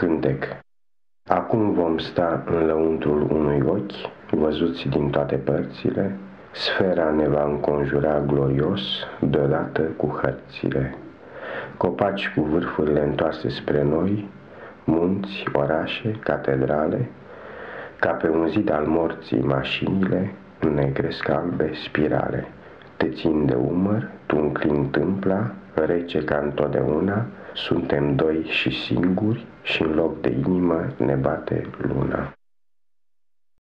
Cântec Acum vom sta în lăuntrul unui ochi, văzuți din toate părțile, Sfera ne va înconjura glorios, deodată cu hărțile. Copaci cu vârfurile întoarse spre noi, munți, orașe, catedrale, ca pe un zid al morții mașinile, negre scalbe, spirale. Te țin de umăr, tu înclin tâmpla, rece ca întotdeauna, suntem doi și singuri și în loc de inimă ne bate luna.